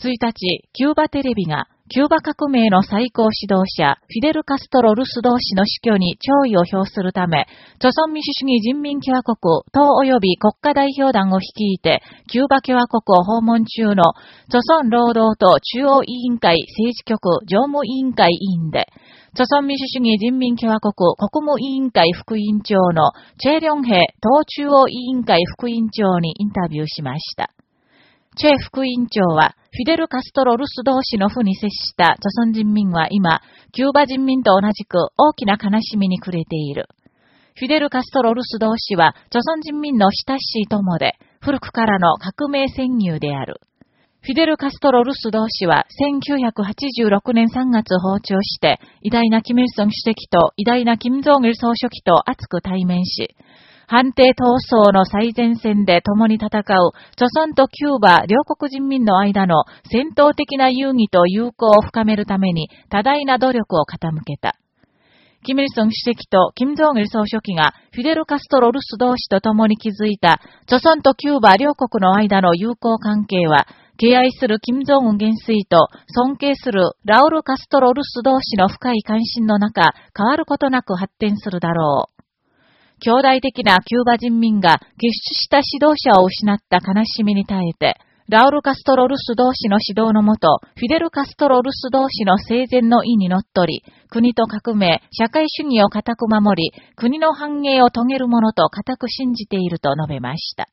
1日、キューバテレビが、キューバ革命の最高指導者、フィデル・カストロ・ルス同士の死去に弔意を表するため、朝鮮民主主義人民共和国党及び国家代表団を率いて、キューバ共和国を訪問中の、朝鮮労働党中央委員会政治局常務委員会委員で、朝鮮民主主義人民共和国国務委員会副委員長のチェ・リョンヘ党中央委員会副委員長にインタビューしました。チェ副委員長は、フィデル・カストロ・ルス同士の負に接した著村人民は今、キューバ人民と同じく大きな悲しみに暮れている。フィデル・カストロ・ルス同士は、著村人民の親しい友で、古くからの革命戦友である。フィデル・カストロ・ルス同士は1986年3月訪朝して、偉大なキム・イルソン主席と偉大なキム・ジョン・イル総書記と熱く対面し、判定闘争の最前線で共に戦う、著村とキューバ両国人民の間の戦闘的な遊戯と友好を深めるために多大な努力を傾けた。キム・イルソン主席とキム・ジョン・イル総書記がフィデル・カストロ・ルス同士と共に築いた、著村とキューバ両国の間の友好関係は、敬愛するキム・ジョンウン元帥と尊敬するラウル・カストロ・ルス同士の深い関心の中、変わることなく発展するだろう。兄弟的なキューバ人民が結出した指導者を失った悲しみに耐えて、ラウル・カストロ・ルス同士の指導のもと、フィデル・カストロ・ルス同士の生前の意にのっとり、国と革命、社会主義を固く守り、国の繁栄を遂げるものと固く信じていると述べました。